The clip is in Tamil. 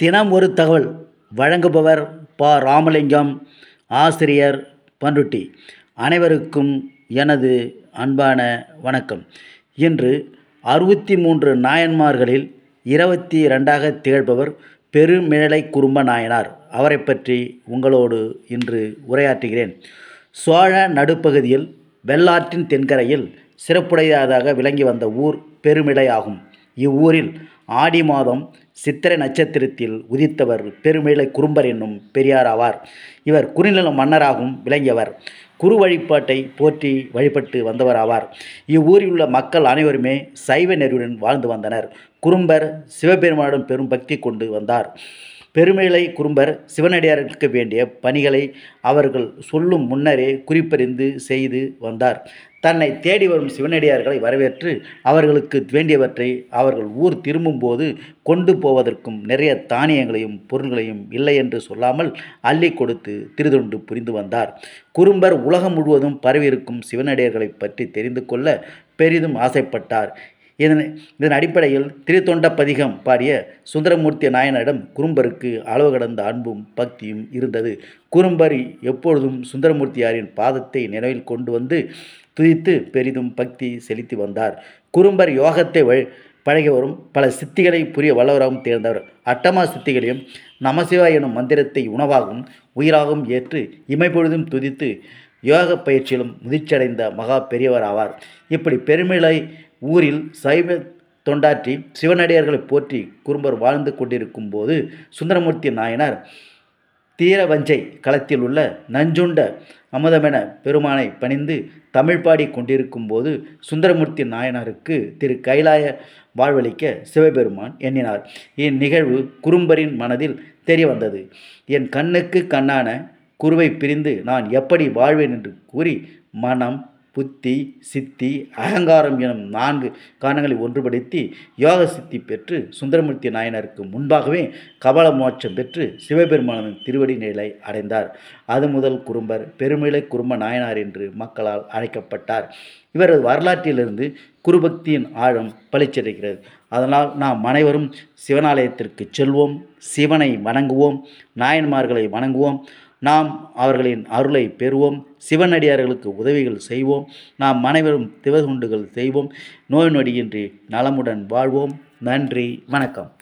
தினம் ஒரு தகவல். வழங்குபவர் ப. ராமலிங்கம் ஆசிரியர் பண்ருட்டி அனைவருக்கும் எனது அன்பான வணக்கம். இன்று அறுபத்தி மூன்று நாயன்மார்களில் இருபத்தி ரெண்டாக திகழ்பவர் பெருமிழலை குறும்ப நாயனார். அவரை பற்றி உங்களோடு இன்று உரையாற்றுகிறேன். சோழ நடுப்பகுதியில் வெள்ளாற்றின் தென்கரையில் சிறப்புடையதாக விளங்கி வந்த ஊர் பெருமிழை ஆகும். இவ்வூரில் ஆடி மாதம் சித்திரை நட்சத்திரத்தில் உதித்தவர் பெருமிழை குறும்பர் என்னும் பெரியார் ஆவார். இவர் குறுநில மன்னராகவும் விளங்கியவர். குரு வழிபாட்டை போற்றி வழிபட்டு வந்தவர் ஆவார். இவ்வூரில் உள்ள மக்கள் அனைவருமே சைவ நெறியுடன் வாழ்ந்து வந்தனர். குறும்பர் சிவபெருமானிடம் பெரும் பக்தி கொண்டு வந்தார். பெருமிழை குறும்பர் சிவனடியார்களுக்கு வேண்டிய பணிகளை அவர்கள் சொல்லும் முன்னரே குறிப்பறிந்து செய்து வந்தார். தன்னை தேடி வரும் சிவனடியார்களை வரவேற்று அவர்களுக்கு வேண்டியவற்றை அவர்கள் ஊர் திரும்பும்போது கொண்டு போவதற்கும் நிறைய தானியங்களையும் பொருள்களையும் இல்லை என்று சொல்லாமல் அள்ளி கொடுத்து திருதொண்டு புரிந்து வந்தார். குறும்பர் உலகம் முழுவதும் பரவியிருக்கும் சிவனடியார்களை பற்றி தெரிந்து கொள்ள பெரிதும் ஆசைப்பட்டார். இதன் இதன் அடிப்படையில் திருத்தொண்ட பதிகம் பாடிய சுந்தரமூர்த்தி நாயனரிடம் குறும்பருக்கு அளவு கடந்த அன்பும் பக்தியும் இருந்தது. குறும்பர் எப்பொழுதும் சுந்தரமூர்த்தியாரின் பாதத்தை நினைவில் கொண்டு வந்து துதித்து பெரிதும் பக்தி செலுத்தி வந்தார். குறும்பர் யோகத்தை வழி பழகி வரும் பல சித்திகளை புரிய வல்லவராகவும் தேர்ந்தவர் அட்டமா சித்திகளையும் நமசிவா எனும் மந்திரத்தை உணவாகவும் உயிராகவும் ஏற்று இமைப்பொழுதும் துதித்து யோக பயிற்சியிலும் முதிர்ச்சியடைந்த மகா பெரியவர் ஆவார். இப்படி பெருமிழை ஊரில் சைவ தொண்டாற்றி சிவனடியார்களை போற்றி குறும்பர் வாழ்ந்து கொண்டிருக்கும் போது சுந்தரமூர்த்தி நாயனார் தீரவஞ்சை களத்தில் உள்ள நஞ்சுண்ட அமுதமென பெருமானை பணிந்து தமிழ் பாடி கொண்டிருக்கும் போது சுந்தரமூர்த்தி நாயனாருக்கு திரு கைலாய வாழ்வளிக்க சிவபெருமான் எண்ணினார். இந்நிகழ்வு குறும்பரின் மனதில் தெரிய வந்தது என் கண்ணுக்கு கண்ணான குருவை பிரிந்து நான் எப்படி வாழ்வேன் என்று கூறி மனம் புத்தி சித்தி அகங்காரம் எனும் நான்கு காரணங்களை ஒன்றுபடுத்தி யோக சித்தி பெற்று சுந்தரமூர்த்தி நாயனருக்கு முன்பாகவே கபால மோட்சம் பெற்று சிவபெருமானின் திருவடி நிலை அடைந்தார். அது முதல் குறும்பர் பெருமிழை குறும்ப நாயனார் என்று மக்களால் அழைக்கப்பட்டார். இவரது வரலாற்றிலிருந்து குருபக்தியின் ஆழம் பளிச்சடைகிறது அதனால் நாம் அனைவரும் சிவனாலயத்திற்கு செல்வோம் சிவனை வணங்குவோம் நாயன்மார்களை வணங்குவோம். நாம் அவர்களின் அருளை பெறுவோம். சிவனடியார்களுக்கு உதவிகள் செய்வோம். நாம் அனைவரும் திவகுண்டுகள் செய்வோம். நோய் நொடியின்றி நலமுடன் வாழ்வோம். நன்றி. வணக்கம்.